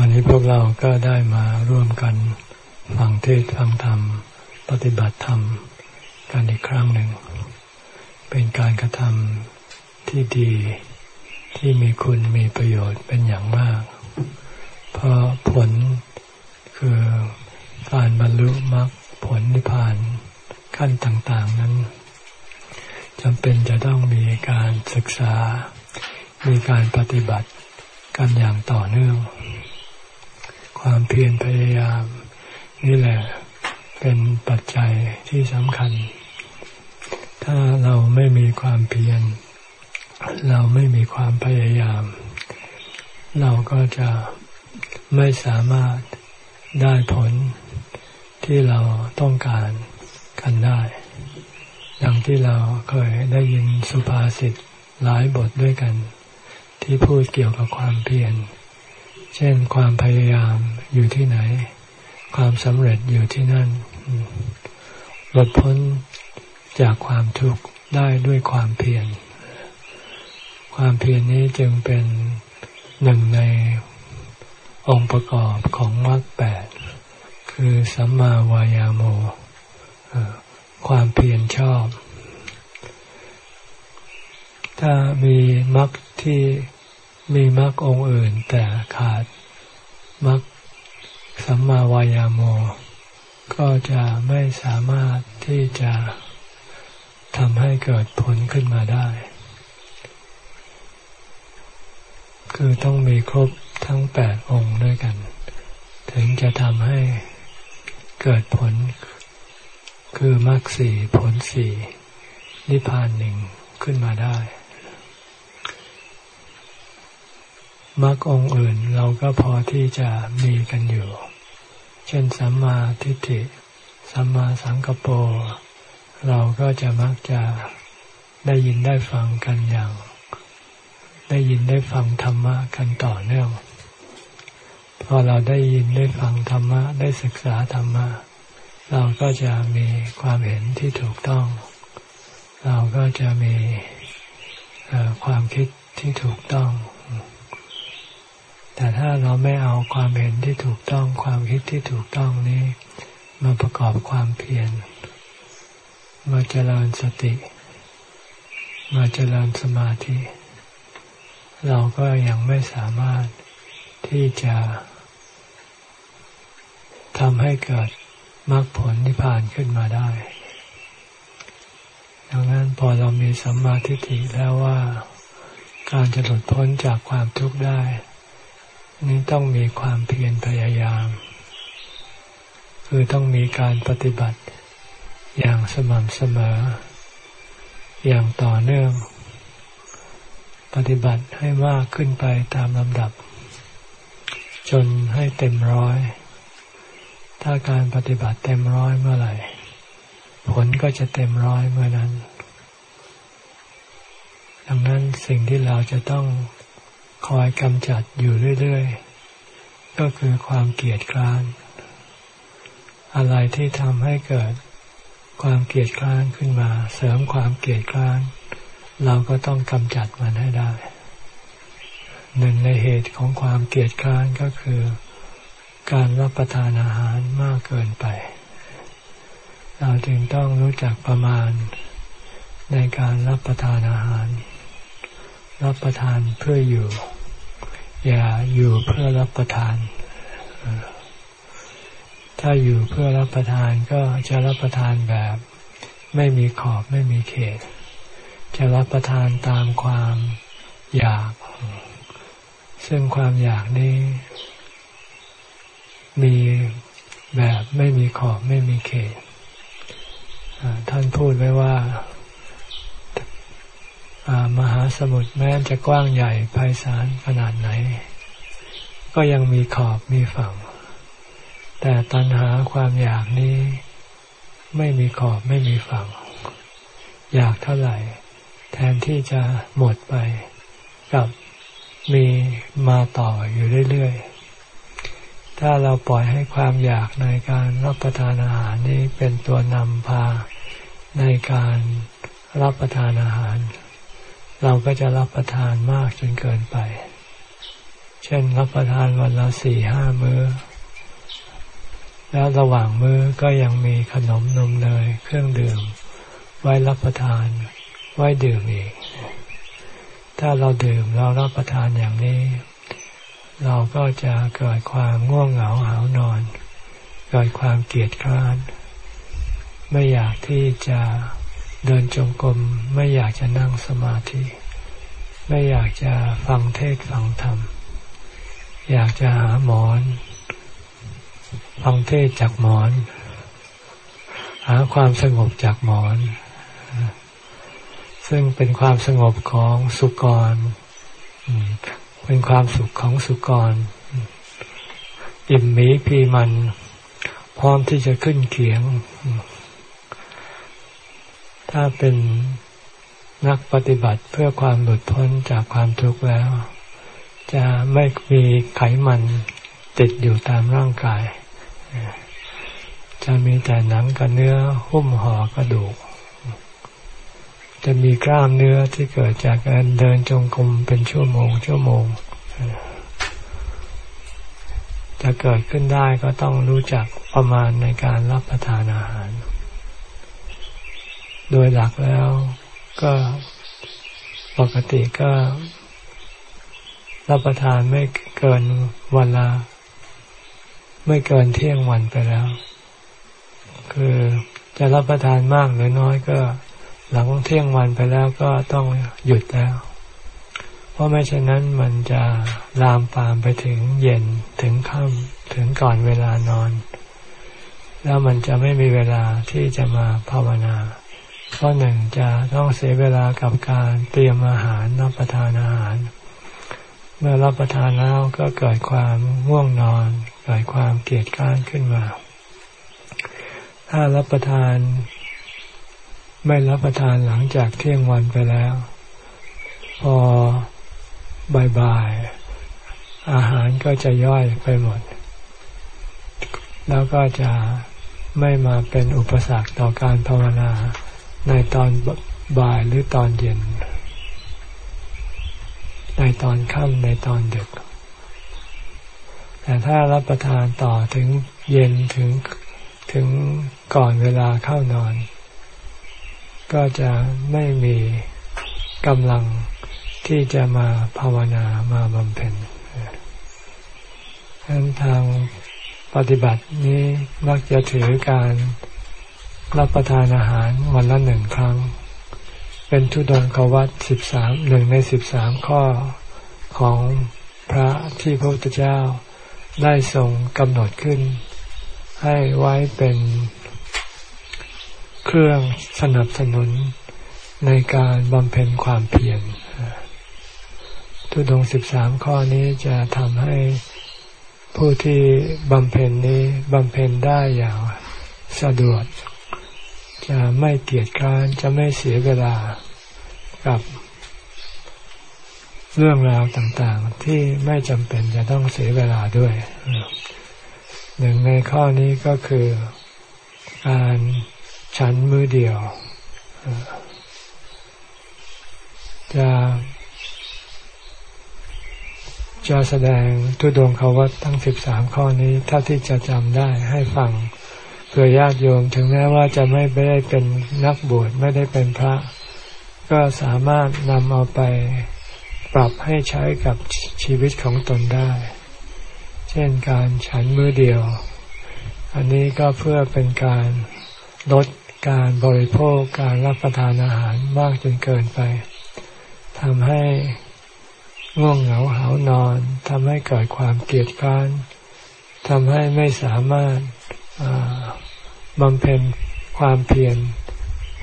วันนี้พวกเราก็ได้มาร่วมกันฟังเทศฟังธรรม ปฏิบัติธรรม กันอีกครั้งหนึ่ง เป็นการกระทำที่ดีที่มีคุณมีประโยชน์เป็นอย่างมาก เพราะผลคือการบรรลุมรรคผลนิพพานขั้นต่างๆนั้นจำเป็นจะต้องมีการศึกษา มีการปฏิบัติกันอย่างต่อเนื่อง ความเพียรพยายาม นี่แหละเป็นปัจจัยที่สำคัญ ถ้าเราไม่มีความเพียร เราไม่มีความพยายาม เราก็จะไม่สามารถได้ผลที่เราต้องการกันได้ดังที่เราเคยได้ยินสุภาษิตหลายบทด้วยกัน ที่พูดเกี่ยวกับความเพียร เช่นความพยายามอยู่ที่ไหน ความสำเร็จอยู่ที่นั่นหลดพ้นจากความทุกข์ได้ด้วยความเพียรความเพียรนี้จึงเป็นหนึ่งในองค์ประกอบของมรรคแปดคือสัมมาวายาโมความเพียรชอบ ถ้ามีมรรคที่ มีมรรคองค์อื่นแต่ขาดมรรคสัมมาวายาโม ก็จะไม่สามารถที่จะทำให้เกิดผลขึ้นมาได้ คือต้องมีครบทั้งแปดองค์ด้วยกัน ถึงจะทำให้เกิดผล คือมรรคสี่ผลสี่นิพพานหนึ่งขึ้นมาได้ มรรคองอื่นเราก็พอที่จะมีกันอยู่ เช่นสัมมาทิฏฐิ สัมมาสังกปรเราก็จะมักจะได้ยินได้ฟังกันอย่าง ได้ยินได้ฟังธรรมะกันต่อเนื่อง พอเราได้ยินได้ฟังธรรมะได้ศึกษาธรรมะ เราก็จะมีความเห็นที่ถูกต้อง เราก็จะมีความคิดที่ถูกต้อง แต่ถ้าเราไม่เอาความเห็นที่ถูกต้องความคิดที่ถูกต้องนี้ มาประกอบความเพียรมาเจริญสติ มาเจริญสมาธิ เราก็ยังไม่สามารถที่จะทำให้เกิดมรรคผลนิพพานขึ้นมาได้ ดังนั้นพอเรามีสัมมาทิฏฐิแล้วว่าการจะหลุดพ้นจากความทุกข์ได้ นี้ต้องมีความเพียรพยายาม คือต้องมีการปฏิบัติ อย่างสม่ำเสมอ อย่างต่อเนื่อง ปฏิบัติให้มากขึ้นไปตามลำดับ จนให้เต็มร้อย ถ้าการปฏิบัติเต็มร้อยเมื่อไหร่ ผลก็จะเต็มร้อยเมื่อนั้น ดังนั้นสิ่งที่เราจะต้อง คอยกำจัดอยู่เรื่อยๆ ก็คือความเกลียดคร้าน อะไรที่ทำให้เกิดความเกลียดคร้านขึ้นมา เสริมความเกลียดคร้าน เราก็ต้องกำจัดมันให้ได้ หนึ่งในเหตุของความเกลียดคร้านก็คือ การรับประทานอาหารมากเกินไป เราจึงต้องรู้จักประมาณในการรับประทานอาหาร รับประทานเพื่ออยู่ อย่าอยู่เพื่อรับประทาน ถ้าอยู่เพื่อรับประทานก็จะรับประทานแบบ ไม่มีขอบไม่มีเขต จะรับประทานตามความอยาก ซึ่งความอยากนี้มีแบบไม่มีขอบไม่มีเขตท่านพูดไว้ว่า มหาสมุทรแม้จะกว้างใหญ่ไพศาลขนาดไหน ก็ยังมีขอบมีฝั่ง แต่ตัณหาความอยากนี้ ไม่มีขอบไม่มีฝั่ง อยากเท่าไหร่ แทนที่จะหมดไป กับมีมาต่ออยู่เรื่อยๆ ถ้าเราปล่อยให้ความอยากในการรับประทานอาหารนี้เป็นตัวนำพาในการรับประทานอาหาร เราก็จะรับประทานมากจนเกินไป เช่นรับประทานวันละสี่ห้ามือ้อ แล้วระหว่างมื้อก็ยังมีขนมนมเนยเครื่องดื่ม ไว้รับประทานไว้ดื่มอีก ถ้าเราดื่มเรารับประทานอย่างนี้ เราก็จะเกิดความง่วงเหงาหานอน เกิดความเกียดคร้าน ไม่อยากที่จะ เดินจงกรมไม่อยากจะนั่งสมาธิ ไม่อยากจะฟังเทศฟังธรรม อยากจะหาหมอน ฟังเทศจากหมอน หาความสงบจากหมอน ซึ่งเป็นความสงบของสุกร เป็นความสุขของสุกร อิ่มมีพีมัน พร้อมที่จะขึ้นเขียง ถ้าเป็นนักปฏิบัติเพื่อความหลุดพ้นจากความทุกข์แล้ว จะไม่มีไขมันติดอยู่ตามร่างกาย จะมีแต่หนังกับเนื้อหุ้มห่อกระดูก จะมีกล้ามเนื้อที่เกิดจากการเดินจงกรมเป็นชั่วโมง ชั่วโมง จะเกิดขึ้นได้ก็ต้องรู้จักประมาณในการรับประทานอาหาร โดยหลักแล้วก็ปกติก็รับประทานไม่เกินวันละไม่เกินเที่ยงวันไปแล้ว คือจะรับประทานมากหรือน้อยก็ หลังเที่ยงวันไปแล้วก็ต้องหยุดแล้ว เพราะไม่เช่นนั้นมันจะลามปามไปถึงเย็นถึงค่ำถึงก่อนเวลานอน แล้วมันจะไม่มีเวลาที่จะมาภาวนา ข้อหนึ่งจะต้องเสียเวลากับการเตรียมอาหารรับประทานอาหาร เมื่อรับประทานแล้วก็เกิดความง่วงนอน เกิดความเกลียดข้านขึ้นมา ถ้ารับประทาน ไม่รับประทานหลังจากเที่ยงวันไปแล้ว พอบ่ายๆอาหารก็จะย่อยไปหมด แล้วก็จะไม่มาเป็นอุปสรรคต่อการภาวนา ในตอนบ่ายหรือตอนเย็น ในตอนค่ำในตอนดึก แต่ถ้ารับประทานต่อถึงเย็นถึงถึงก่อนเวลาเข้านอน ก็จะไม่มีกำลังที่จะมาภาวนามาบำเพ็ญดังนั้นทางปฏิบัตินี้มักจะถือการ รับประทานอาหารวันละหนึ่งครั้ง เป็นทุดงควัตสิบสามหนึ่งในสิบสามข้อของพระที่พระพุทธเจ้าได้ทรงกำหนดขึ้น ให้ไว้เป็นเครื่องสนับสนุนในการบำเพ็ญความเพียรทุดงสิบสามข้อนี้จะทำให้ผู้ที่บำเพ็ญนี้บำเพ็ญได้อย่างสะดวก จะไม่เกียจค้านจะไม่เสียเวลากับเรื่องราวต่างๆ ที่ไม่จำเป็นจะต้องเสียเวลาด้วย หนึ่งในข้อนี้ก็คือการฉันมือเดียว จะจะแสดงทุดงควัตทั้งสิบสามข้อนี้ เท่าที่จะจำได้ให้ฟัง พื่อญาติโยมถึงแม้ว่าจะไม่ได้เป็นนักบวชไม่ได้เป็นพระ ก็สามารถนำเอาไปปรับให้ใช้กับชีวิตของตนได้ เช่นการฉันมือเดียว อันนี้ก็เพื่อเป็นการลดการบริโภคการรับประทานอาหารมากจนเกินไปทำให้ง่วงเหงาหานอนทำให้เกิดความเกลียดค้านทำให้ไม่สามารถ บำเพ็ญความเพียร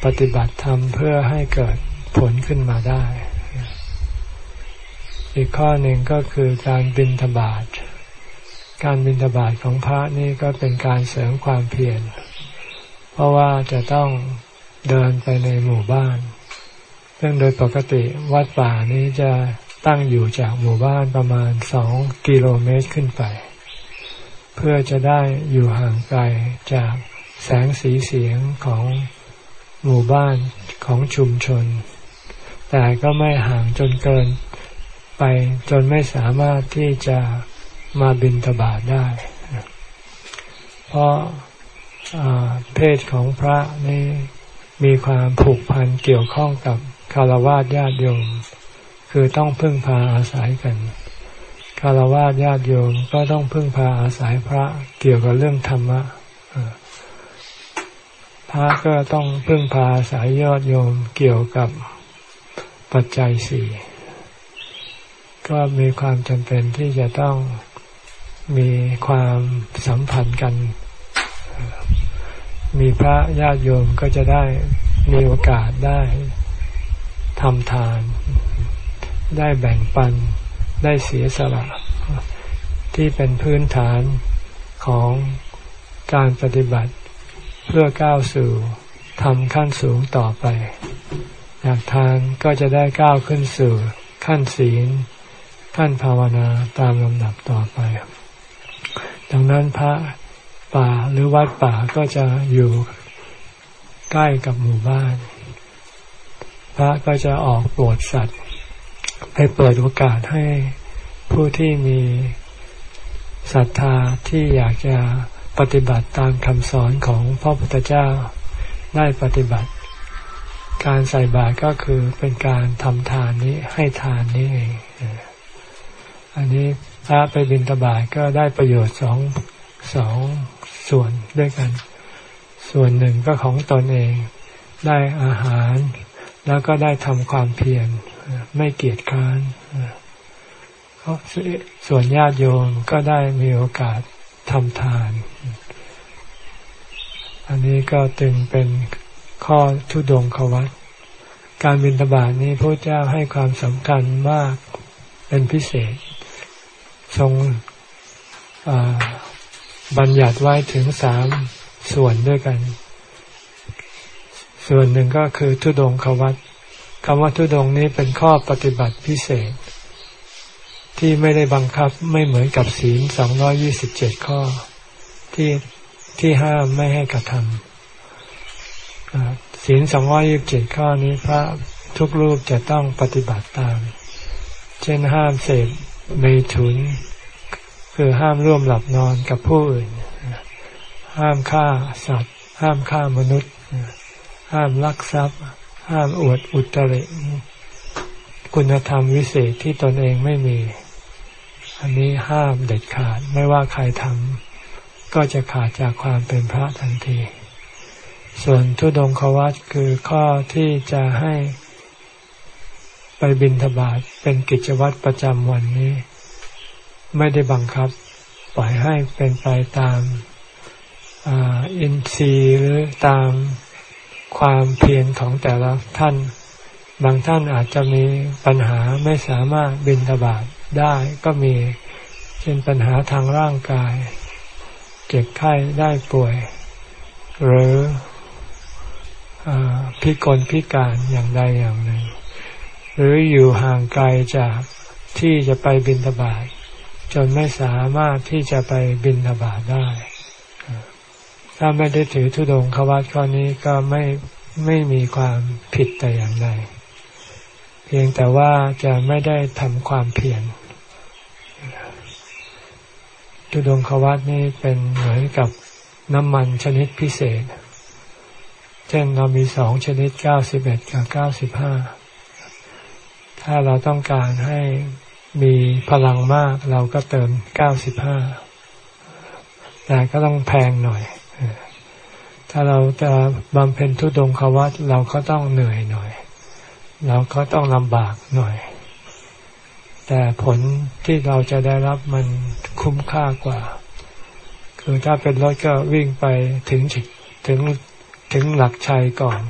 ปฏิบัติธรรมเพื่อให้เกิดผลขึ้นมาได้ อีกข้อหนึ่งก็คือการบินทบาทการบินทบาทของพระนี่ก็เป็นการเสริมความเพียร เพราะว่าจะต้องเดินไปในหมู่บ้าน ซึ่งโดยปกติวัดป่านี้จะตั้งอยู่จากหมู่บ้านประมาณสองกิโลเมตรขึ้นไป เพื่อจะได้อยู่ห่างไกลจาก แสงสีเสียงของหมู่บ้านของชุมชน แต่ก็ไม่ห่างจนเกินไปจนไม่สามารถที่จะมาบินตบาทได้ เพราะเพศของพระนี่มีความผูกพันเกี่ยวข้องกับคารวะญาติโยม คือต้องพึ่งพาอาศัยกันคารวะญาติโยมก็ต้องพึ่งพาอาศัยพระเกี่ยวกับเรื่องธรรมะ พระก็ต้องพึ่งพาอายยอดโยมเกี่ยวกับปัจจัยสี่ก็มีความจำเป็นที่จะต้องมีความสัมพันธ์กัน มีพระญาติโยมก็จะได้มีโอกาสได้ทำทาน ได้แบ่งปัน ได้เสียสละ ที่เป็นพื้นฐานของการปฏิบัติ เพื่อก้าวสู่ทำขั้นสูงต่อไปอยากทานก็จะได้ก้าวขึ้นสู่ขั้นศีล ขั้นภาวนาตามลำดับต่อไป ดังนั้นพระป่าหรือวัดป่าก็จะอยู่ใกล้กับหมู่บ้าน พระก็จะออกโปรดสัตว์ ให้เปิดโอกาสให้ผู้ที่มีศรัทธาที่อยากจะ ปฏิบัติตามคำสอนของพระพุทธเจ้าได้ปฏิบัติ การใส่บาตรก็คือเป็นการทำทานนี้ให้ทานนี้เองอันนี้พระไปบิณฑบาตก็ได้ประโยชน์สองสองส่วนด้วยกัน ส่วนหนึ่งก็ของตนเอง ได้อาหาร แล้วก็ได้ทำความเพียรไม่เกียจคร้านส่วนญาติโยมก็ได้มีโอกาส ทำทาน อันนี้ก็ตึงเป็นข้อทุดงควัตการบินตบาทนี้พระเจ้าให้ความสำคัญมากเป็นพิเศษ ทรงบัญญัติไว้ถึงสามส่วนด้วยกัน ส่วนหนึ่งก็คือทุดงควัตคำว่าทุดงนี้เป็นข้อปฏิบัติพิเศษ ที่ไม่ได้บังคับไม่เหมือนกับศีลสองร้อยี่สิบเจ็ดข้อ ที่ที่ห้ามไม่ให้กระทำศีลสองร้อยี่บเจ็ดข้อนี้พระทุกรูปจะต้องปฏิบัติตาม เช่นห้ามเสพเมถุน คือห้ามร่วมหลับนอนกับผู้อื่น ห้ามฆ่าสัตว์ ห้ามฆ่ามนุษย์ ห้ามลักทรัพย์ ห้ามอวดอุตริ คุณธรรมวิเศษที่ตนเองไม่มี อันนี้ห้ามเด็ดขาดไม่ว่าใครทำก็จะขาดจากความเป็นพระทันที ส่วนทุดงควัตคือข้อที่จะให้ไปบินทบาทเป็นกิจวัตรประจำวันนี้ ไม่ได้บังคับ ปล่อยให้เป็นไปตามอินทรีย์หรือตามความเพียรของแต่ละท่าน บางท่านอาจจะมีปัญหาไม่สามารถบินทบาท ได้ก็มี เช่นปัญหาทางร่างกาย เจ็บไข้ได้ป่วย หรืออพิกลพิการอย่างใดอย่างหนึ่ง หรืออยู่ห่างไกลจากที่จะไปบินทบาทจนไม่สามารถที่จะไปบินทบาทได้ ถ้าไม่ได้ถือธุดงควัตข้อนี้ก็ไม่ไม่มีความผิดแต่อย่างใด เพียงแต่ว่าจะไม่ได้ทำความเพียร ทุดงควัตนี้เป็นเหมือนกับน้ำมันชนิดพิเศษ เช่นเรามีสองชนิดเก้าสิบเอ็ดกับเก้าสิบห้าถ้าเราต้องการให้มีพลังมากเราก็เติมเก้าสิบห้าแต่ก็ต้องแพงหน่อย ถ้าเราจะบำเพ็ญทุดงควัตเราก็ต้องเหนื่อยหน่อย เราก็ต้องลำบากหน่อย แต่ผลที่เราจะได้รับมันคุ้มค่ากว่า คือถ้าเป็นรถก็วิ่งไปถึงถึงถึงหลักชัยก่อน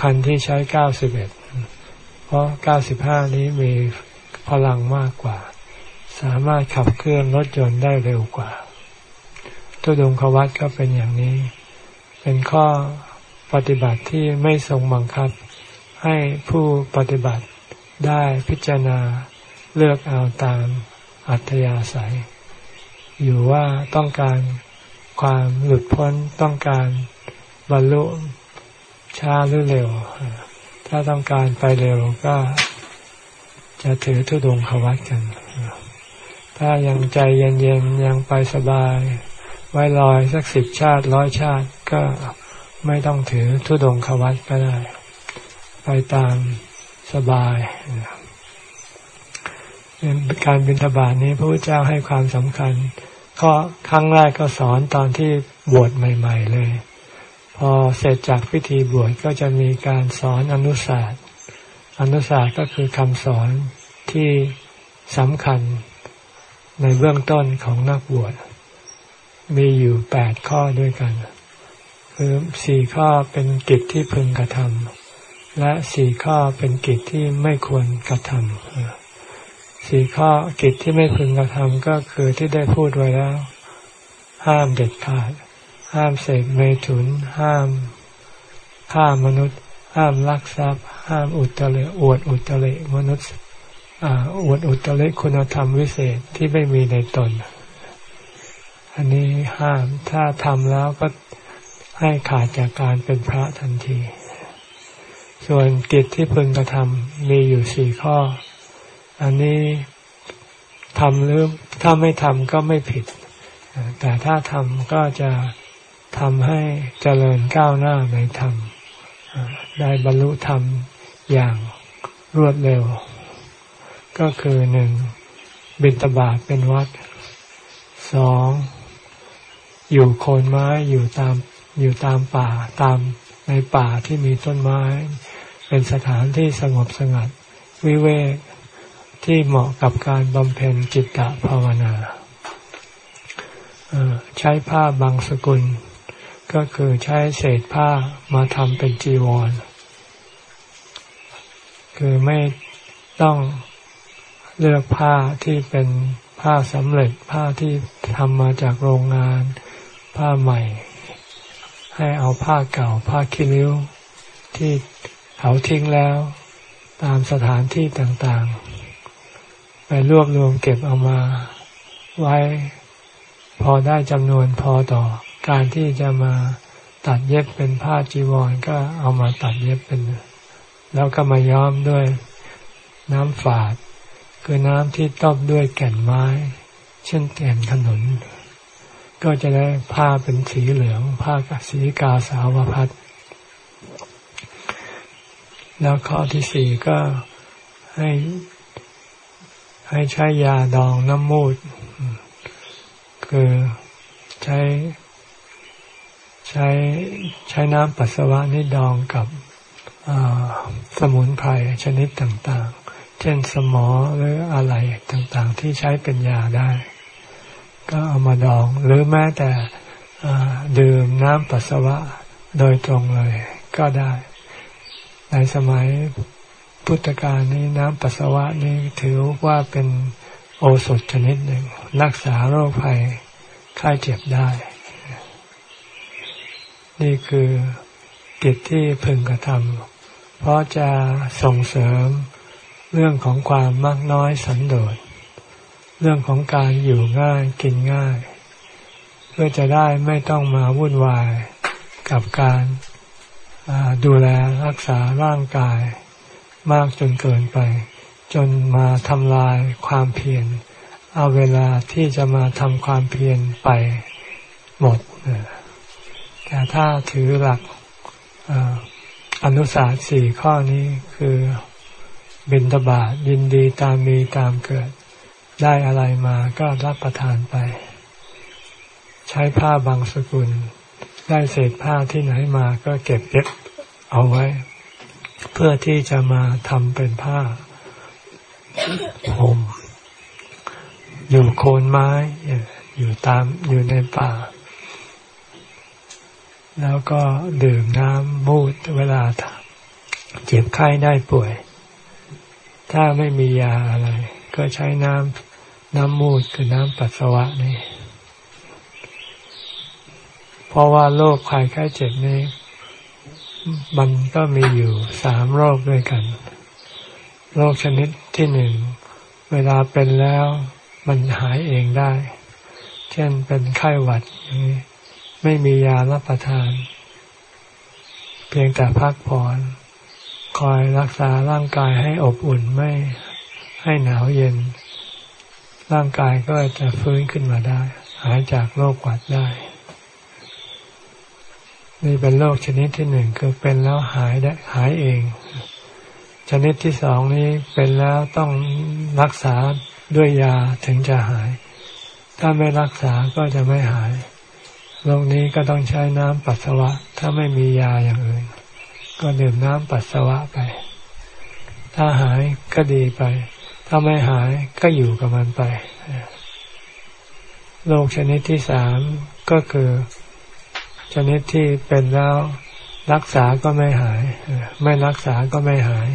คันที่ใช้เก้าสิบเอ็ดเพราะเก้าสิบห้านี้มีพลังมากกว่า สามารถขับเคลื่อนรถยนต์ได้เร็วกว่าตุดงควัตก็เป็นอย่างนี้ เป็นข้อปฏิบัติที่ไม่ทรงบังคับให้ผู้ปฏิบัติ ได้พิจารณาเลือกเอาตามอัธยาศัย อยู่ว่าต้องการความหลุดพ้นต้องการบรรลุช้าหรือเร็ว ถ้าต้องการไปเร็วก็จะถือทุดงควัตกัน ถ้ายังใจเย็นๆยังไปสบาย ไว้ลอยสักสิบชาติร้อยชาติก็ไม่ต้องถือทุดงควัตก็ได้ ไปตาม สบายการบิณฑบาตนี้พระพุทธเจ้าให้ความสำคัญก็ครั้งแรกก็สอนตอนที่บวชใหม่ ๆ เลย พอเสร็จจากพิธีบวชก็จะมีการสอนอนุศาสตร์อนุศาสตร์ก็คือคำสอนที่สำคัญในเบื้องต้นของนักบวช มีอยู่แปดข้อด้วยกัน คือสี่ข้อเป็นกิจที่พึงกระทำ และสี่ข้อเป็นกิจที่ไม่ควรกระทำสี่ข้อกิจที่ไม่พึงกระทำก็คือที่ได้พูดไว้แล้ว ห้ามเด็ดขาด ห้ามเสกเมถุน ห้ามฆ่ามนุษย์ ห้ามลักทรัพย์ ห้ามอุตริอวดอุตริมนุษย์อวดอุตริคุณธรรมวิเศษที่ไม่มีในตน อันนี้ห้ามถ้าทำแล้วก็ให้ขาดจากการเป็นพระทันที ส่วนกิจที่พึงกระทำมีอยู่สี่ข้อ อันนี้ทำหรือถ้าไม่ทำก็ไม่ผิด แต่ถ้าทำก็จะทำให้เจริญก้าวหน้าในธรรมได้บรรลุธรรมอย่างรวดเร็ว ก็คือหนึ่งบิณฑบาตเป็นวัดสองอยู่โคนไม้อยู่ตามอยู่ตามป่าตามในป่าที่มีต้นไม้ เป็นสถานที่สงบสงัด วิเวกที่เหมาะกับการบำเพ็ญจิตตภาวนาใช้ผ้าบางสกุล ก็คือใช้เศษผ้ามาทำเป็นจีวร คือไม่ต้องเลือกผ้าที่เป็นผ้าสำเร็จผ้าที่ทำมาจากโรงงาน ผ้าใหม่ ให้เอาผ้าเก่าผ้าคิริ้วที่ เขาทิ้งแล้ว ตามสถานที่ต่างๆ ไปรวบรวมเก็บเอามาไว้พอได้จำนวนพอต่อการที่จะมาตัดเย็บเป็นผ้าจีวรก็เอามาตัดเย็บเป็น แล้วก็มาย้อมด้วยน้ำฝาด คือน้ำที่ต้มด้วยแก่นไม้ เช่นแก่นขนุน ก็จะได้ผ้าเป็นสีเหลือง ผ้ากับสีกาสาวพัด แล้วข้อที่สี่ก็ให้ให้ใช้ยาดองน้ำมูด คือใช้ ใช้ใช้น้ำปัสสาวะนี่ดองกับสมุนไพรชนิดต่างๆ เช่นสมอหรืออะไรต่างๆ ที่ใช้เป็นยาได้ ก็เอามาดองหรือแม้แต่ดื่มน้ำปัสสาวะโดยตรงเลยก็ได้ ในสมัยพุทธกาลนี้น้ำปัสสาวะนี้ถือว่าเป็นโอสถชนิดหนึ่ง รักษาโรคภัยไข้เจ็บได้ นี่คือกิจที่พึงกระทำเพราะจะส่งเสริมเรื่องของความมักน้อยสันโดษเรื่องของการอยู่ง่ายกินง่าย เพื่อจะได้ไม่ต้องมาวุ่นวายกับการ ดูแลรักษาร่างกายมากจนเกินไป จนมาทำลายความเพียรเอาเวลาที่จะมาทำความเพียรไปหมดแต่ถ้าถือหลักอนุสาสสี่ข้อนี้คือบินตบาทยินดีตามมีตามเกิด ได้อะไรมาก็รับประทานไป ใช้ผ้าบางสกุล ได้เศษผ้าที่ไหนมาก็เก็บเก็บเอาไว้ เพื่อที่จะมาทำเป็นผ้าห่มอยู่โคนไม้ อยู่ตามอยู่ในป่า แล้วก็ดื่มน้ำมูดเวลาเจ็บไข้ได้ป่วย ถ้าไม่มียาอะไร ก็ใช้น้ำน้ำมูดคือน้ำปัสสาวะนี่ เพราะว่าโรคภัยไข้เจ็บนี้ มันก็มีอยู่สามโรคด้วยกัน โรคชนิดที่หนึ่ง เวลาเป็นแล้วมันหายเองได้ เช่นเป็นไข้หวัดอย่างนี้ไม่มียารับประทาน เพียงแต่พักผ่อนคอยรักษาร่างกายให้อบอุ่นไม่ให้หนาวเย็น ร่างกายก็จะฟื้นขึ้นมาได้ หายจากโรคหวัดได้ นี่เป็นโรคชนิดที่หนึ่งคือเป็นแล้วหายได้หายเอง ชนิดที่สองนี้เป็นแล้วต้องรักษาด้วยยาถึงจะหาย ถ้าไม่รักษาก็จะไม่หายโรคนี้ก็ต้องใช้น้ำปัสสาวะ ถ้าไม่มียาอย่างอื่น ก็ดื่มน้ำปัสสาวะไป ถ้าหายก็ดีไป ถ้าไม่หายก็อยู่กับมันไปโรคชนิดที่สามก็คือ ชนิดที่เป็นแล้วรักษาก็ไม่หาย ไม่รักษาก็ไม่หาย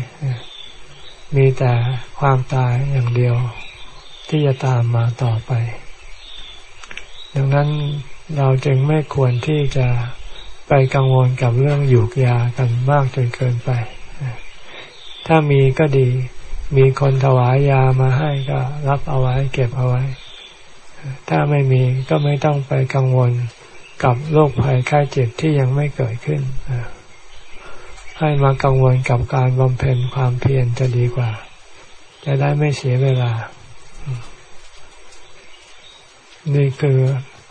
มีแต่ความตายอย่างเดียวที่จะตามมาต่อไป ดังนั้นเราจึงไม่ควรที่จะไปกังวลกับเรื่องหยูกยากันมากจนเกินไป ถ้ามีก็ดี มีคนถวายยามาให้ก็รับเอาไว้เก็บเอาไว้ ถ้าไม่มีก็ไม่ต้องไปกังวล กับโรคภัยไข้เจ็บที่ยังไม่เกิดขึ้น ให้มากังวลกับการบำเพ็ญความเพียรจะดีกว่า จะได้ไม่เสียเวลา นี่คือ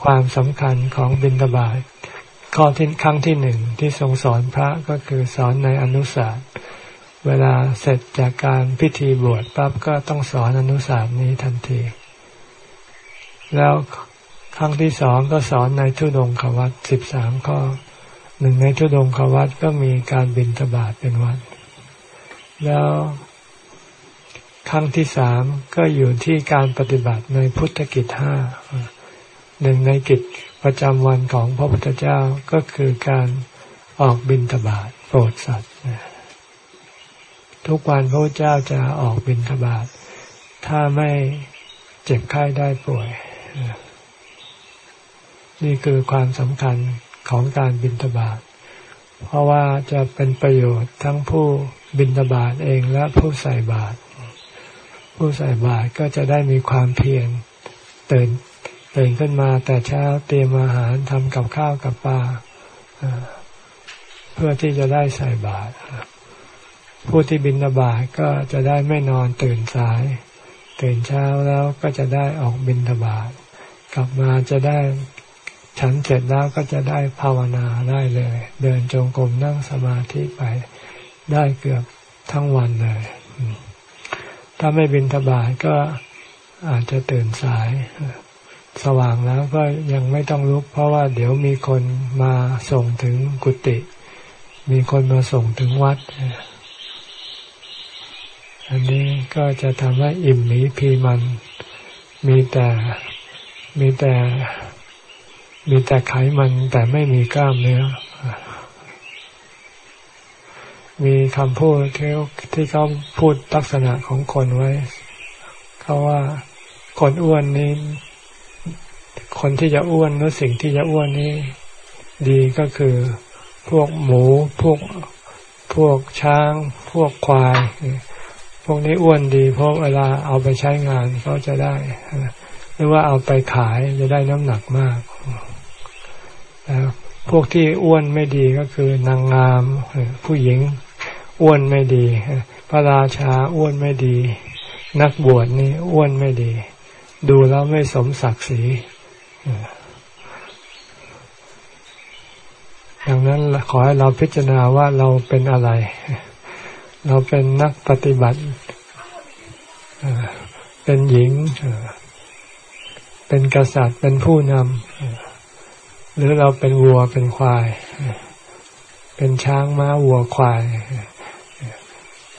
ความสำคัญของบิณฑบาตข้อที่ครั้งที่หนึ่งที่ทรงสอนพระก็คือสอนในอนุสาสเวลาเสร็จจากการพิธีบวชปั๊บก็ต้องสอนอนุสาสนี้ทันที แล้ว ครั้งที่สองก็สอนในทุดงขวัตสิบสามข้อหนึ่งในทุดงขวัตก็มีการบิณฑบาตเป็นวันแล้วครั้งที่สามก็อยู่ที่การปฏิบัติในพุทธกิจห้าหนึ่งในกิจประจำวันของพระพุทธเจ้าก็คือการออกบิณฑบาตโปรดสัตว์ทุกวันพระเจ้าจะออกบิณฑบาตถ้าไม่เจ็บไข้ได้ป่วย นี่คือความสำคัญของการบิณฑบาตเพราะว่าจะเป็นประโยชน์ทั้งผู้บิณฑบาตเองและผู้ใส่บาตรผู้ใส่บาตรก็จะได้มีความเพียรตื่นตื่นขึ้นมาแต่เช้าเตรียมอาหารทำกับข้าวกับปลาเพื่อที่จะได้ใส่บาตรผู้ที่บินบาตก็จะได้ไม่นอนตื่นสาย ตื่นเช้าแล้วก็จะได้ออกบินบาตกลับมาจะได้ ฉันเสร็จแล้วก็จะได้ภาวนาได้เลย เดินจงกรมนั่งสมาธิไป ได้เกือบทั้งวันเลย ถ้าไม่บินทบาทก็อาจจะตื่นสาย สว่างแล้วก็ยังไม่ต้องลุก เพราะว่าเดี๋ยวมีคนมาส่งถึงกุฏิมีคนมาส่งถึงวัด อันนี้ก็จะทำให้อิ่มหมีพีมัน มีแต่มีแต่ มีแต่ไขมันแต่ไม่มีกล้ามเนื้อ มีคำพูดที่ที่เขาพูดลักษณะของคนไว้ เขาว่าคนอ้วนนี้ คนที่จะอ้วนหรือสิ่งที่จะอ้วนนี้ดีก็คือพวกหมู พวกพวกช้าง พวกควาย พวกนี้อ้วนดี เพราะเวลาเอาไปใช้งานเขาจะได้ หรือว่าเอาไปขายจะได้น้ำหนักมาก พวกที่อ้วนไม่ดีก็คือนางงาม ผู้หญิงอ้วนไม่ดี พระราชาอ้วนไม่ดี นักบวชนี่อ้วนไม่ดี ดูแล้วไม่สมศักดิ์ศรีดังนั้นขอให้เราพิจารณาว่าเราเป็นอะไร เราเป็นนักปฏิบัติ เป็นหญิง เป็นกษัตริย์ เป็นผู้นำ หรือเราเป็นวัวเป็นควาย เป็นช้างม้าวัวควาย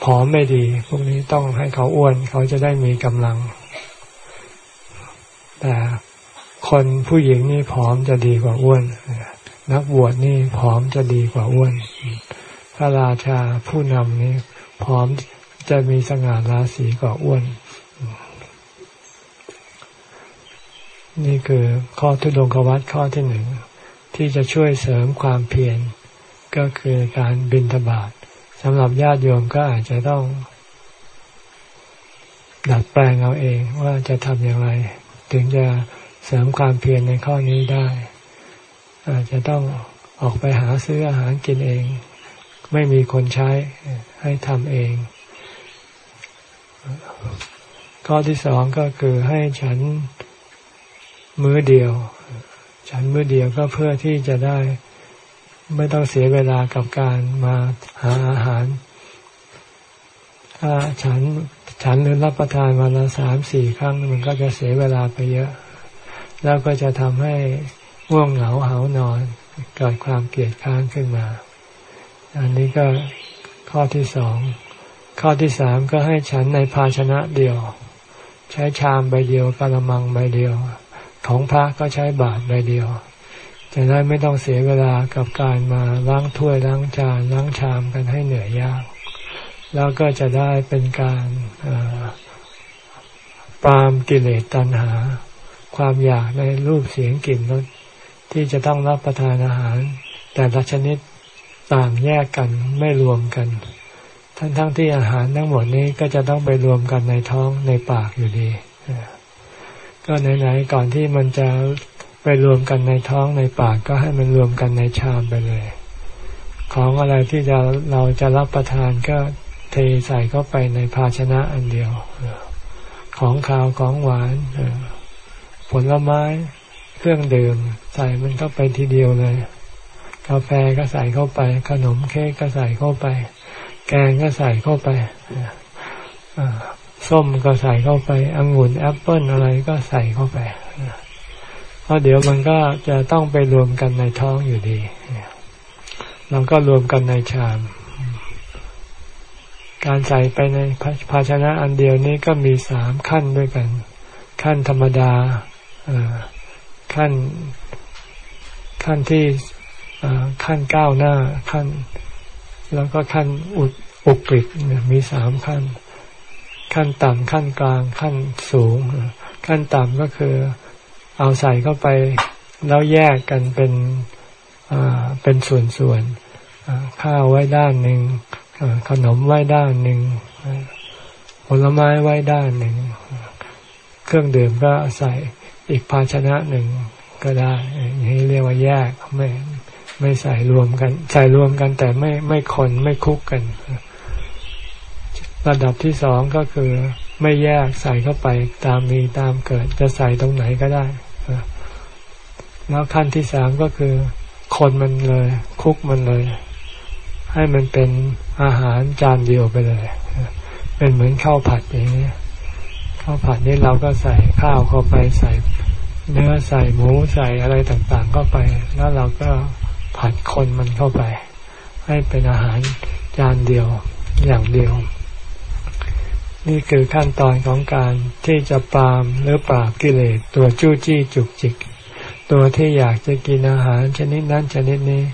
ผอมไม่ดี พวกนี้ต้องให้เขาอ้วนเขาจะได้มีกำลัง แต่คนผู้หญิงนี่ผอมจะดีกว่าอ้วนนักบวชนี่ผอมจะดีกว่าอ้วน พระราชาผู้นำนี่ผอมจะมีสง่าราศีกว่าอ้วน นี่คือข้อทุดงควัตข้อที่หนึ่งที่จะช่วยเสริมความเพียรก็คือการบินทบาทสำหรับญาติโยมก็อาจจะต้อง ดัดแปลงเอาเองว่าจะทำอย่างไร ถึงจะเสริมความเพียรในข้อนี้ได้ อาจจะต้องออกไปหาซื้ออาหารกินเอง ไม่มีคนใช้ให้ทำเอง ข้อที่สองก็คือให้ฉัน มื้อเดียว ฉันมื้อเดียวก็เพื่อที่จะได้ไม่ต้องเสียเวลากับการมาหาอาหาร ถ้าฉันฉันหรือรับประทานวันละสามสี่ครั้ง มันก็จะเสียเวลาไปเยอะ แล้วก็จะทำให้ง่วงเหงาเหานอนเกิดความเกลียดค้านขึ้นมา อันนี้ก็ข้อที่สอง ข้อที่สามก็ให้ฉันในภาชนะเดียว ใช้ชามใบเดียวกะละมังใบเดียว ของพระก็ใช้บาทใบเดียว จะได้ไม่ต้องเสียเวลากับการมาล้างถ้วยล้างจานล้างชามกันให้เหนื่อยยาก แล้วก็จะได้เป็นการปรามกิเลสตัณหา ความอยากในรูปเสียงกลิ่นรสที่จะต้องรับประทานอาหาร แต่ละชนิดต่างแยกกันไม่รวมกัน ทั้งๆทที่อาหารทั้งหมดนี้ก็จะต้องไปรวมกันในท้องในปากอยู่ดี ก็ไหนๆก่อนที่มันจะไปรวมกันในท้องในปากก็ให้มันรวมกันในชามไปเลย ของอะไรที่จะเราจะรับประทานก็เทใส่เข้าไปในภาชนะอันเดียว ของขาวของหวานผลไม้เครื่องดื่มใส่มันเข้าไปทีเดียวเลย กาแฟก็ใส่เข้าไป ขนมเค้กก็ใส่เข้าไป แกงก็ใส่เข้าไป ส้มก็ใส่เข้าไปองุ่นแอปเปิลอะไรก็ใส่เข้าไปเพราะเดี๋ยวมันก็จะต้องไปรวมกันในท้องอยู่ดีเราก็รวมกันในชาม การใส่ไปในภาชนะอันเดียวนี้ก็มีสามขั้นด้วยกัน ขั้นธรรมดาขั้นขั้นที่ขั้นก้าวหน้าขั้น แล้วก็ขั้นอุดอุกฤษมีสามขั้น ขั้นต่ำขั้นกลางขั้นสูง ขั้นต่ำก็คือเอาใส่เข้าไปแล้วแยกกันเป็นเป็นส่วนๆข้าวไว้ด้านหนึ่งขนมไว้ด้านหนึ่งผลไม้ไว้ด้านหนึ่ง เครื่องดื่มก็ใส่อีกภาชนะหนึ่งก็ได้อย่างนี้เรียกว่าแยกไม่ไม่ใส่รวมกัน ใส่รวมกันแต่ไม่ไม่คนไม่คุกกัน ระดับที่สองก็คือไม่แยกใส่เข้าไปตามมีตามเกิด จะใส่ตรงไหนก็ได้แล้วขั้นที่สามก็คือ คนมันเลย คุกมันเลย ให้มันเป็นอาหารจานเดียวไปเลยเป็นเหมือนข้าวผัดอย่างนี้ข้าวผัดนี่เราก็ใส่ข้าวเข้าไปใส่ เนื้อใส่หมูใส่อะไรต่างๆ เข้าไป แล้วเราก็ผัดคนมันเข้าไป ให้เป็นอาหารจานเดียวอย่างเดียว นี่คือขั้นตอนของการที่จะปามหรือปราบกิเลสตัวจู้จี้จุกจิก ตัวที่อยากจะกินอาหารชนิดนั้นชนิดนี้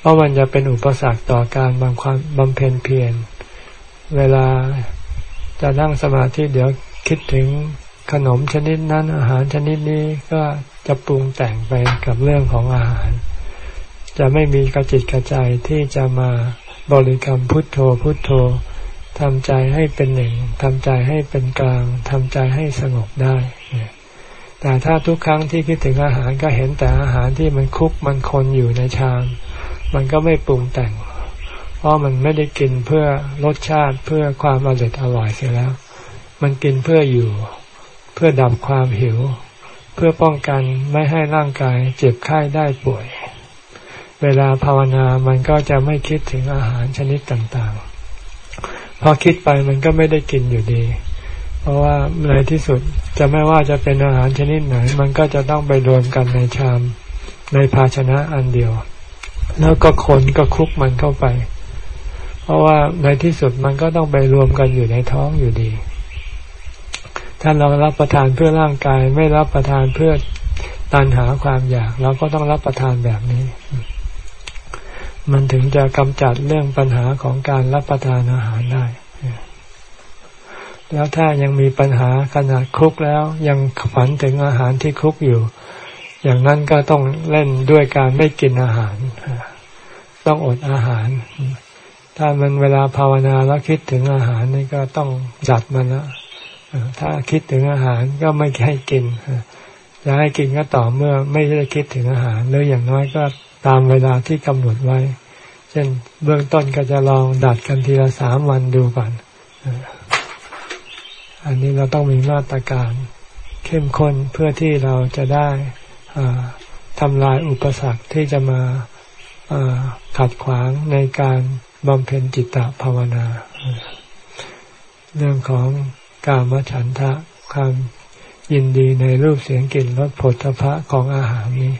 เพราะมันจะเป็นอุปสรรคต่อการบำความบำเพ็ญเพียรเวลาจะนั่งสมาธิเดี๋ยวคิดถึงขนมชนิดนั้นอาหารชนิดนี้ก็จะปรุงแต่งไปกับเรื่องของอาหาร จะไม่มีกระจิตกระใจที่จะมาบริกรรมพุทโธพุทโธ ทำใจให้เป็นหนึ่งทำใจให้เป็นกลางทำใจให้สงบได้แต่ถ้าทุกครั้งที่คิดถึงอาหารก็เห็นแต่อาหารที่มันคุกมันคนอยู่ในชาม มันก็ไม่ปรุงแต่ง เพราะมันไม่ได้กินเพื่อรสชาติเพื่อความอร่อยอร่อยเสียแล้ว มันกินเพื่ออยู่ เพื่อดับความหิว เพื่อป้องกันไม่ให้ร่างกายเจ็บไข้ได้ป่วย เวลาภาวนามันก็จะไม่คิดถึงอาหารชนิดต่างๆ พอคิดไปมันก็ไม่ได้กินอยู่ดี เพราะว่าในที่สุดจะไม่ว่าจะเป็นอาหารชนิดไหน มันก็จะต้องไปรวมกันในชามในภาชนะอันเดียว แล้วก็คนก็คลุกมันเข้าไป เพราะว่าในที่สุดมันก็ต้องไปรวมกันอยู่ในท้องอยู่ดี ถ้าเรารับประทานเพื่อร่างกายไม่รับประทานเพื่อตันหาความอยาก เราก็ต้องรับประทานแบบนี้ มันถึงจะกำจัดเรื่องปัญหาของการรับประทานอาหารได้ แล้วถ้ายังมีปัญหาขนาดคุกแล้วยังฝันถึงอาหารที่คุกอยู่ อย่างนั้นก็ต้องเล่นด้วยการไม่กินอาหาร ต้องอดอาหาร ถ้ามันเวลาภาวนาแล้วคิดถึงอาหารนี่ก็ต้องจัดมันละถ้าคิดถึงอาหารก็ไม่ให้กินจะให้กินก็ต่อเมื่อไม่ได้คิดถึงอาหารหรืออย่างน้อยก็ ตามเวลาที่กำหนดไว้ เช่นเบื้องต้นก็จะลองดัดกันทีละสามวันดูก่อนอันอันนี้เราต้องมีมาตรการเข้มข้นเพื่อที่เราจะได้ทำลายอุปสรรคที่จะมาขัดขวางในการบำเพ็ญจิตตภาวนา เรื่องของกามฉันทะความยินดีในรูปเสียงกลิ่นรสผลพระของอาหารนี้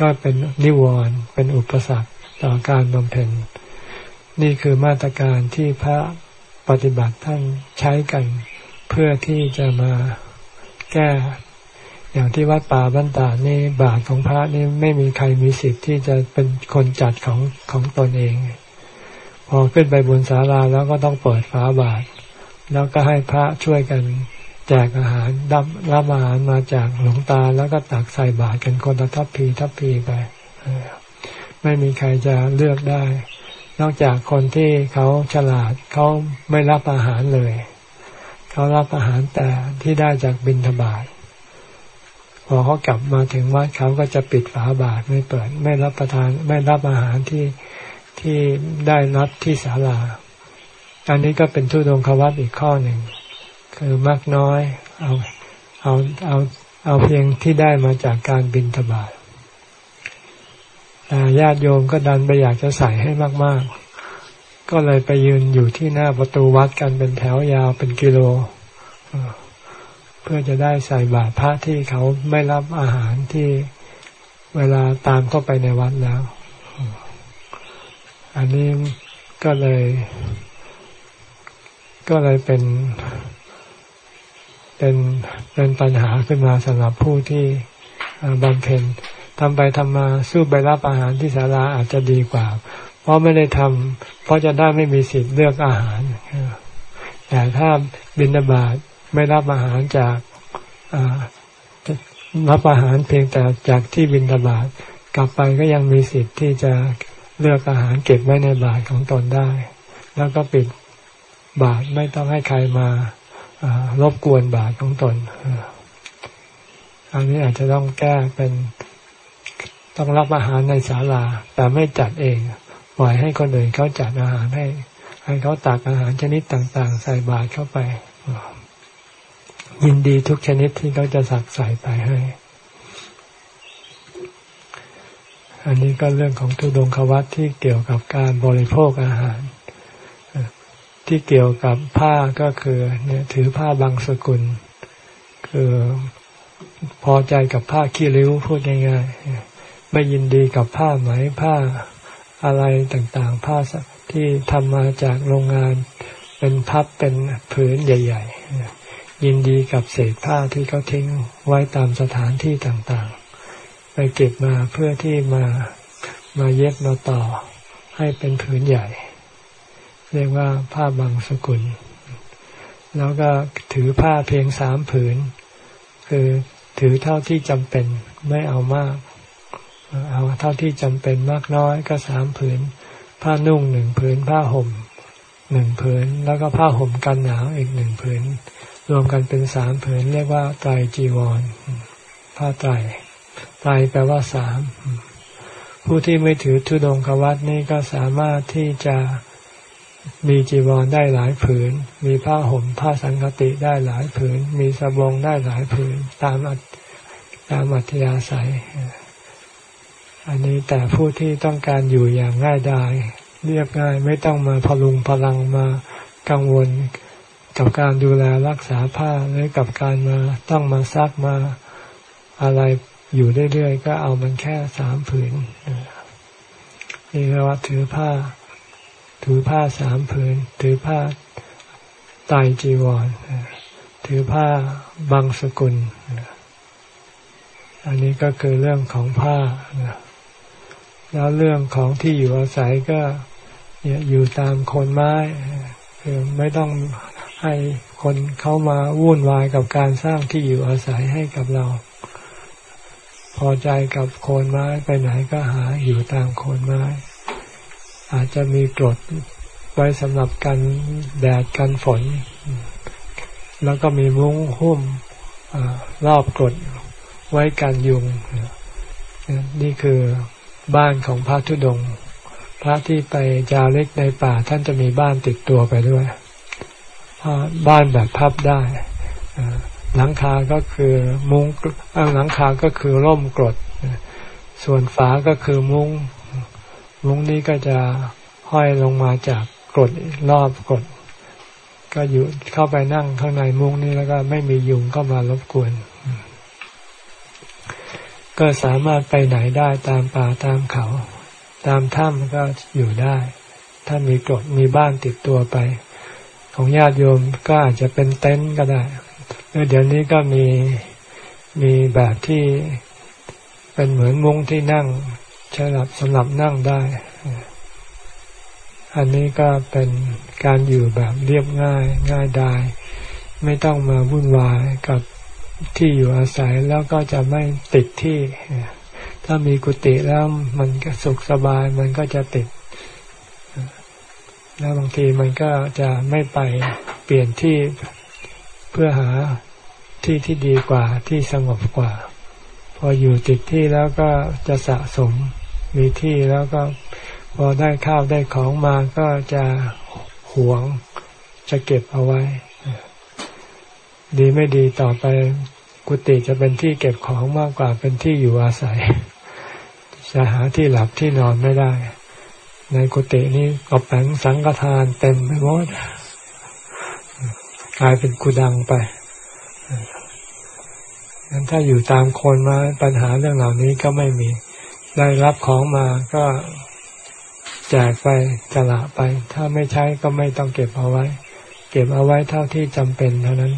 ก็เป็นนิวรณ์เป็นอุปสรรคต่อการบำเพ็ญ นี่คือมาตรการที่พระปฏิบัติท่านใช้กัน เพื่อที่จะมาแก้ อย่างที่วัดป่าบ้านตานี่บาทของพระนี่ไม่มีใครมีสิทธิ์ที่จะเป็นคนจัดของของตนเอง พอขึ้นไปบนศาลาแล้วก็ต้องเปิดฝาบาท แล้วก็ให้พระช่วยกัน แจกอาหารรับรับอาหารมาจากหลวงตาแล้วก็ตักใส่บาตรกันคนละทัพพีทัพพีไปไม่มีใครจะเลือกได้ นอกจากคนที่เขาฉลาดเขาไม่รับอาหารเลย เขารับอาหารแต่ที่ได้จากบิณฑบาตพอเขากลับมาถึงวัดเขาก็จะปิดฝาบาทไม่เปิด ไม่รับประทานไม่รับอาหารที่ที่ได้รับที่ศาลา อันนี้ก็เป็นทุดงควัตอีกข้อหนึ่ง คือมากน้อยเอาเอาเอาเอาเพียงที่ได้มาจากการบินทบาทแต่ญาติโยมก็ดันไปอยากจะใส่ให้มาก ๆ ก็เลยไปยืนอยู่ที่หน้าประตูวัดกันเป็นแถวยาวเป็นกิโล เพื่อจะได้ใส่บาตรพระที่เขาไม่รับอาหารที่เวลาตามเข้าไปในวัดแล้ว อันนี้ก็เลย ก็เลยเป็น เป็นเป็นปัญหาขึ้นมาสำหรับผู้ที่บำเพ็ญทำไปทำมาสู้ไปรับอาหารที่ศาลาอาจจะดีกว่า เพราะไม่ได้ทำเพราะจะได้ไม่มีสิทธิ์เลือกอาหาร แต่ถ้าบินาบาตไม่รับอาหารจากรับอาหารเพียงแต่จากที่บินาบาตกลับไปก็ยังมีสิทธิ์ที่จะเลือกอาหารเก็บไว้ในบาตของตนได้ แล้วก็ปิดบาตไม่ต้องให้ใครมา รบกวนบาตของตนอันนี้อาจจะต้องแก้เป็นต้องรับอาหารในศาลา แต่ไม่จัดเองปล่อยให้คนอื่นเขาจัดอาหารให้ ให้เขาตักอาหารชนิดต่าง ๆ ใส่บาตรเข้าไป ยินดีทุกชนิดที่เขาจะสักใส่ไปให้ อันนี้ก็เรื่องของทุดงควัตที่เกี่ยวกับการบริโภคอาหาร ที่เกี่ยวกับผ้าก็คือเนี่ยถือผ้าบางสกุล คือพอใจกับผ้าขี้ริ้วพูดง่ายๆไม่ยินดีกับผ้าไหมผ้าอะไรต่างๆ ผ้าที่ทำมาจากโรงงานเป็นพับเป็นผืนใหญ่ ๆ ยินดีกับเศษผ้าที่เขาทิ้งไว้ตามสถานที่ต่างๆ ไปเก็บมาเพื่อที่มามาเย็บมาต่อให้เป็นผืนใหญ่ เรียกว่าผ้าบางสกุล แล้วก็ถือผ้าเพียงสามผืน คือถือเท่าที่จำเป็นไม่เอามาก เอาเท่าที่จำเป็นมากน้อยก็สามผืน ผ้านุ่งหนึ่งผืน ผ้าห่มหนึ่งผืน แล้วก็ผ้าห่มกันหนาวอีกหนึ่งผืน รวมกันเป็นสามผืน เรียกว่าไตรจีวร ผ้าไตรไตรแปลว่าสามผู้ที่ไม่ถือทุดงควัตนี่ก็สามารถที่จะ มีจีวรได้หลายผืน มีผ้าห่มผ้าสังคติได้หลายผืน มีสบงได้หลายผืน ตามตามอัธยาศัย อันนี้แต่ผู้ที่ต้องการอยู่อย่างง่ายดายเรียบง่ายไม่ต้องมาพลุงพลังมากังวลกับการดูแลรักษาผ้าหรือกับการมาต้องมาซักมาอะไรอยู่เรื่อยๆก็เอามันแค่สามผืนนี่เรียกว่าถือผ้า ถือผ้าสามผืน ถือผ้าไตจีวร ถือผ้าบางสกุล อันนี้ก็คือเรื่องของผ้า แล้วเรื่องของที่อยู่อาศัยก็อยู่ตามคนไม้คือไม่ต้องให้คนเข้ามาวุ่นวายกับการสร้างที่อยู่อาศัยให้กับเรา พอใจกับโคนไม้ไปไหนก็หาอยู่ตามโคนไม้ อาจจะมีกรดไว้สำหรับกันแดดกันฝน แล้วก็มีมุ้งหุ้มรอบกรดไว้กันยุง นี่คือบ้านของพระธุดง พระที่ไปจาเล็กในป่าท่านจะมีบ้านติดตัวไปด้วยบ้านแบบพับได้หลังคาก็คือมุ้งหลังคาก็คือร่มกรด ส่วนฝาก็คือมุง้ง มุ้งนี้ก็จะห้อยลงมาจากกรดรอบกรดก็อยู่เข้าไปนั่งข้างในมุ้งนี้แล้วก็ไม่มียุงเข้ามารบกวน ก็สามารถไปไหนได้ตามป่าตามเขา ตามถ้ำก็อยู่ได้ ถ้ามีกรดมีบ้านติดตัวไป ของญาติโยมก็อาจจะเป็นเต็นท์ก็ได้เดี๋ยวนี้ก็มีมีแบบที่เป็นเหมือนมุ้งที่นั่ง ใช้หลับสำหรับนั่งได้ อันนี้ก็เป็นการอยู่แบบเรียบง่ายง่ายดาย ไม่ต้องมาวุ่นวายกับที่อยู่อาศัยแล้วก็จะไม่ติดที่ ถ้ามีกุฏิแล้วมันก็สุขสบายมันก็จะติด แล้วบางทีมันก็จะไม่ไปเปลี่ยนที่เพื่อหาที่ที่ดีกว่าที่สงบกว่า พออยู่ติดที่แล้วก็จะสะสม มีที่แล้วก็พอได้ข้าวได้ของมาก็จะหวงจะเก็บเอาไว้ ดีไม่ดีต่อไปกุฏิจะเป็นที่เก็บของมากกว่าเป็นที่อยู่อาศัย จะหาที่หลับที่นอนไม่ได้ ในกุฏินี้ก็แปงสังฆทานเต็มไปหมดกลายเป็นกุดังไปงั้นถ้าอยู่ตามคนมาปัญหาเรื่องเหล่านี้ก็ไม่มี ได้รับของมาก็แจกไปจละไป ถ้าไม่ใช้ก็ไม่ต้องเก็บเอาไว้ เก็บเอาไว้เท่าที่จำเป็นเท่านั้น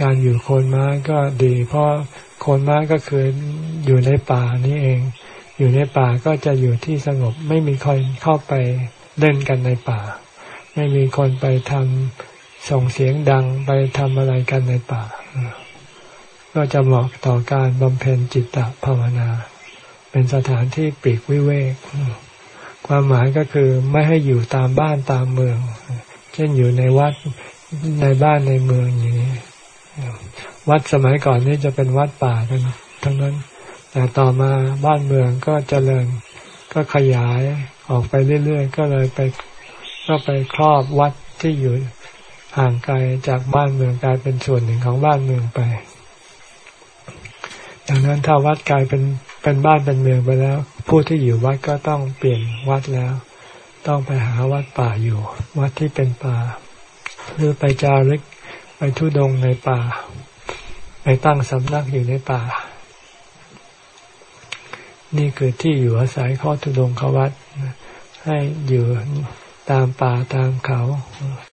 การอยู่โคนไม้ก็ดี เพราะโคนไม้ก็คืออยู่ในป่านี่เอง อยู่ในป่าก็จะอยู่ที่สงบ ไม่มีคนเข้าไปเล่นกันในป่า ไม่มีคนไปทำส่งเสียงดังไปทำอะไรกันในป่า ก็จะเหมาะต่อการบำเพ็ญจิตตภาวนา เป็นสถานที่ปีกวิเวก ความหมายก็คือไม่ให้อยู่ตามบ้านตามเมือง เช่นอยู่ในวัดในบ้านในเมืองอย่างนี้ วัดสมัยก่อนนี่จะเป็นวัดป่ากันทั้งนั้น แต่ต่อมาบ้านเมืองก็เจริญก็ขยายออกไปเรื่อยๆ ก็เลยไปก็ไปครอบวัดที่อยู่ห่างไกลจากบ้านเมืองกลายเป็นส่วนหนึ่งของบ้านเมืองไป ดังนั้นถ้าวัดกลายเป็นเป็นบ้านเป็นเมืองไปแล้ว ผู้ที่อยู่วัดก็ต้องเปลี่ยนวัดแล้ว ต้องไปหาวัดป่าอยู่ วัดที่เป็นป่า หรือไปจาริกไปทุดงในป่า ไปตั้งสำนักอยู่ในป่า นี่คือที่อยู่อาศัยข้อทุดงขวัดให้อยู่ตามป่าตามเขา